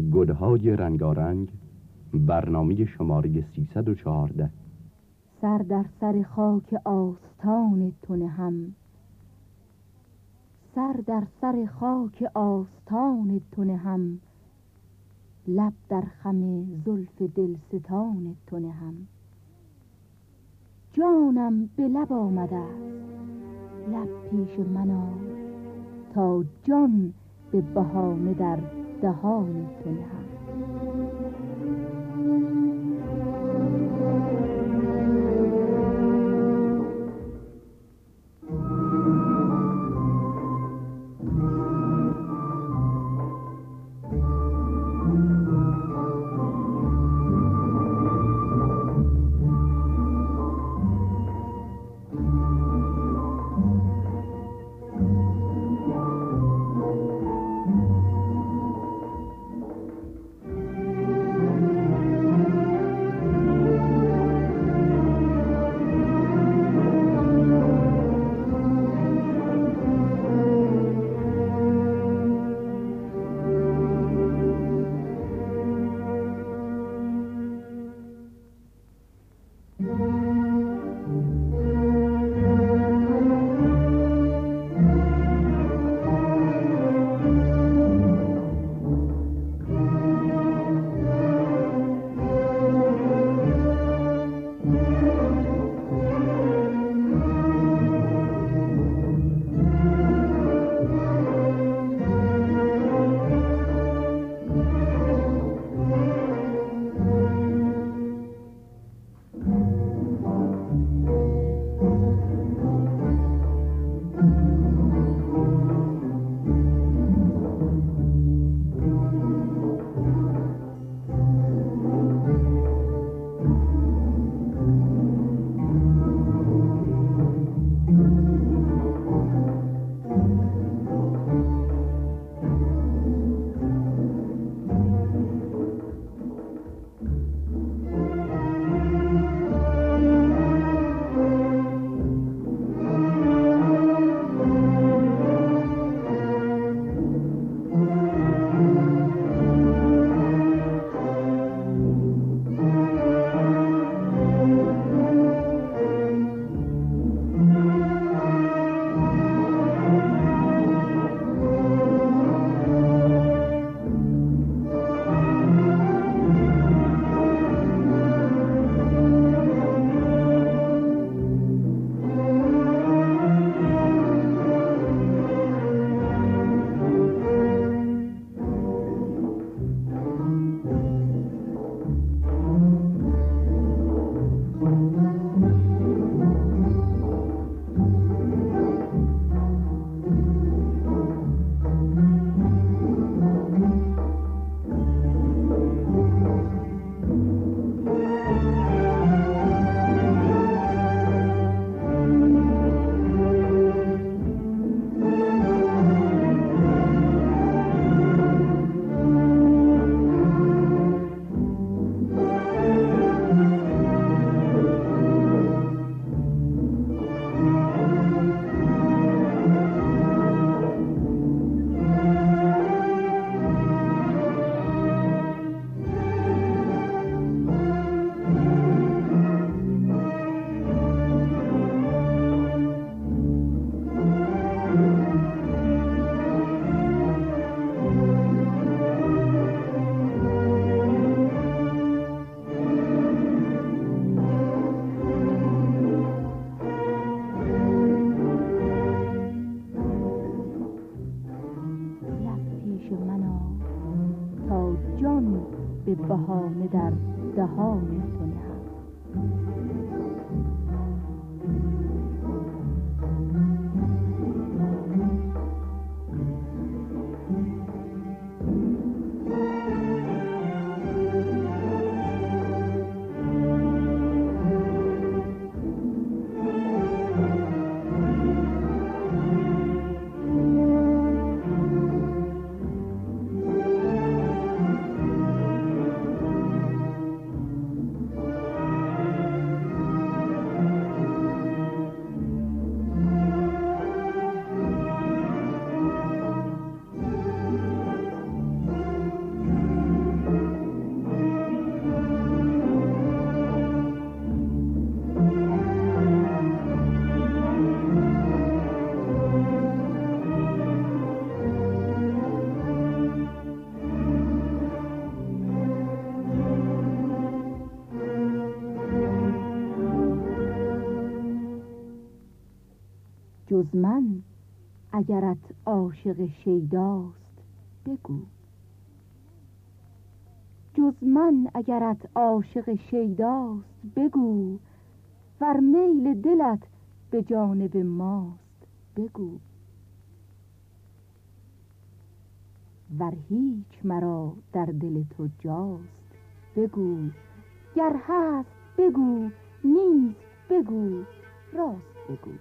گلهای رنگارنگ برنامه شماره 314 سر در سر خاک آستان تونه هم سر در سر خاک آستان تونه هم لب در خم زلف دلستان تونه هم جانم به لب آمده لب پیش من تا جان به بهانه در دهان تو نهم دهان جز من اگرت عاشق شیداست بگو. جز من اگرت عاشق شیداست بگو. ور میل دلت به جانب ماست بگو. ور هیچ مرا در دل تو جاست بگو. گر هست بگو نیست بگو. راست بگو.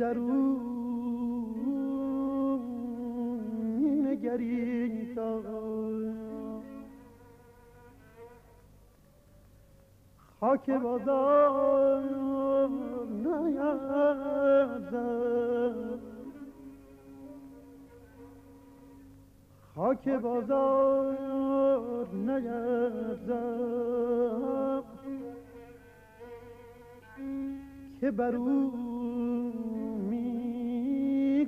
درون نگری خاک بازار نیازم. خاک بازار نیازم. که برو می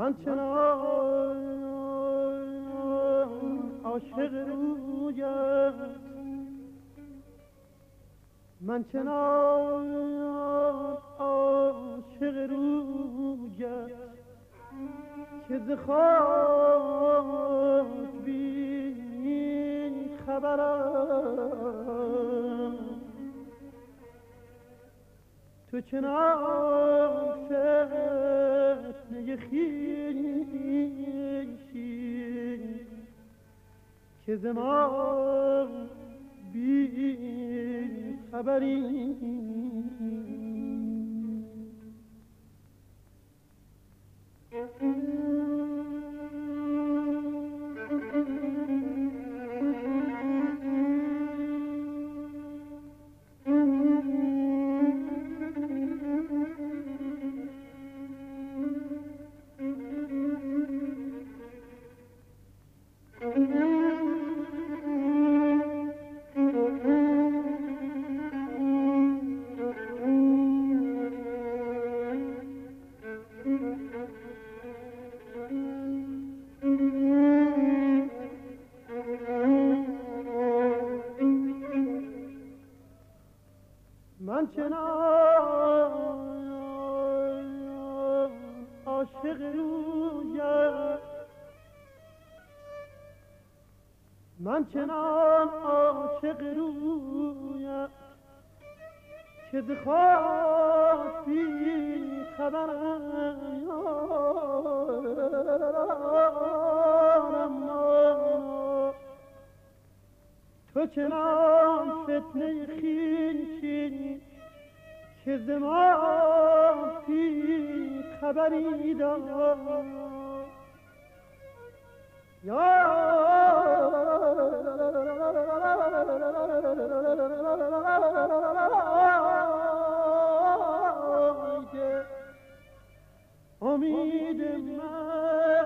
من چنان عاشق من چنان عاشق که ز خاک بی خبرم. تو چنان فتنه خیشی که زمان بی خبری بگویم من چنان عاشق رویت که دخواستی خبرم یارم تو چنان فتنه خیلی که زمان خبری دار یا امید گر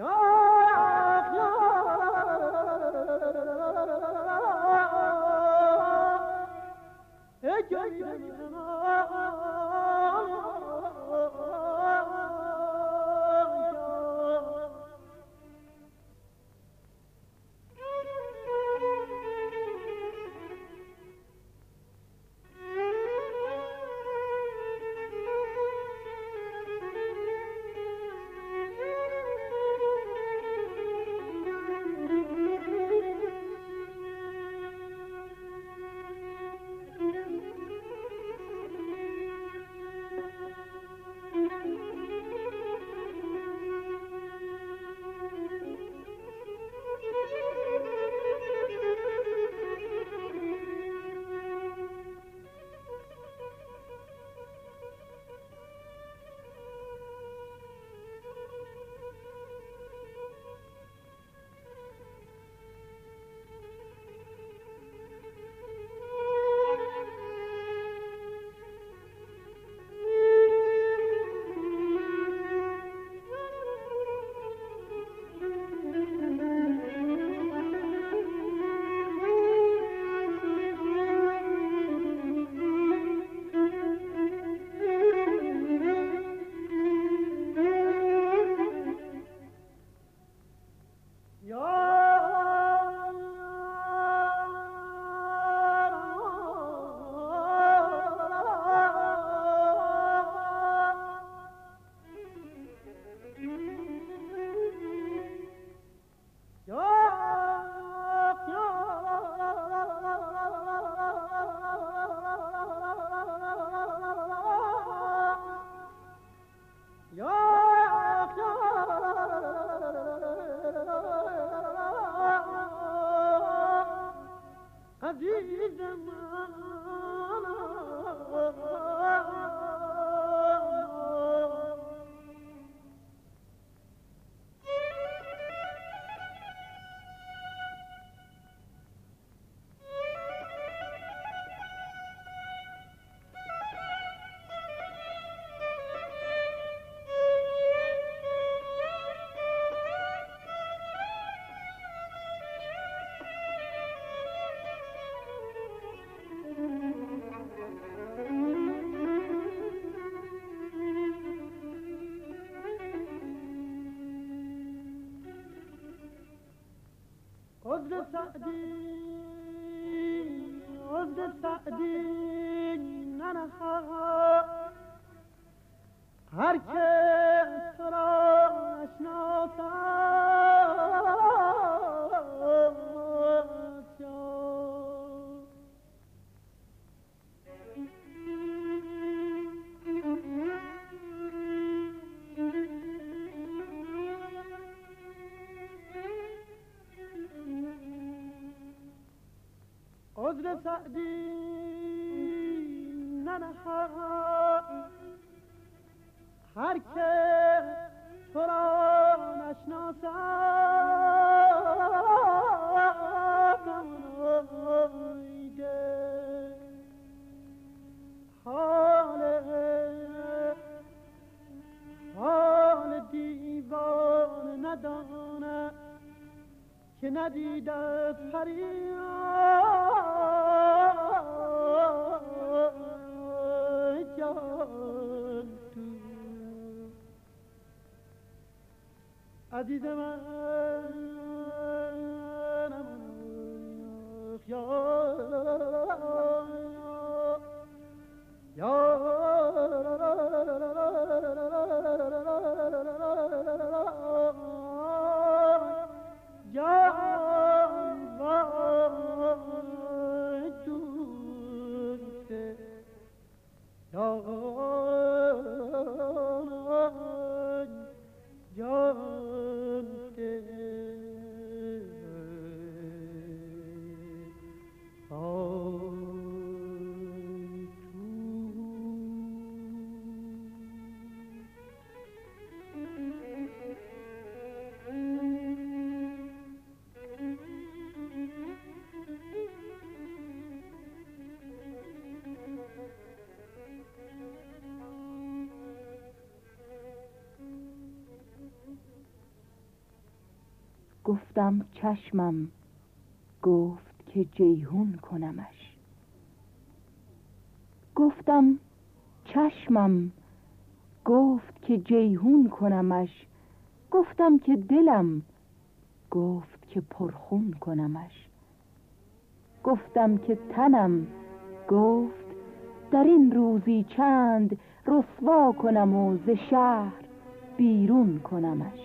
همه the, the, the, عذر سعدی. ننها هر که تو را نشناسد حال حال دیوان ندانه که ندیده فریاد عزيزة ما گفتم چشمم گفت که جیهون کنمش. گفتم چشمم گفت که جیهون کنمش. گفتم که دلم گفت که پرخون کنمش. گفتم که تنم گفت در این روزی چند رسوا کنم و ز شهر بیرون کنمش.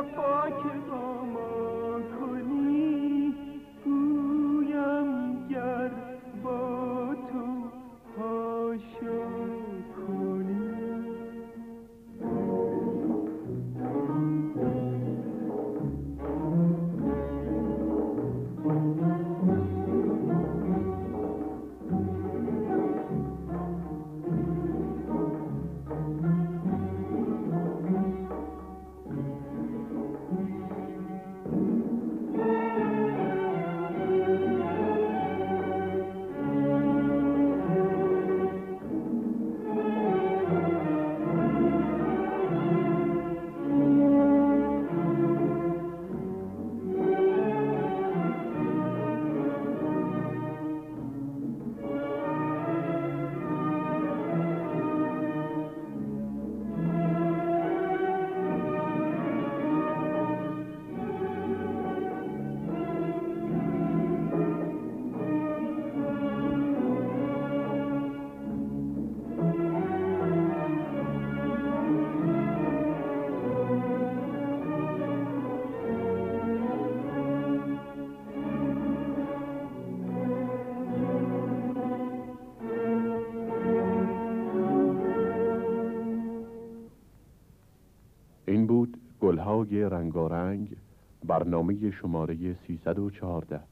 جفا که رنگارنگ برنامه شماره 314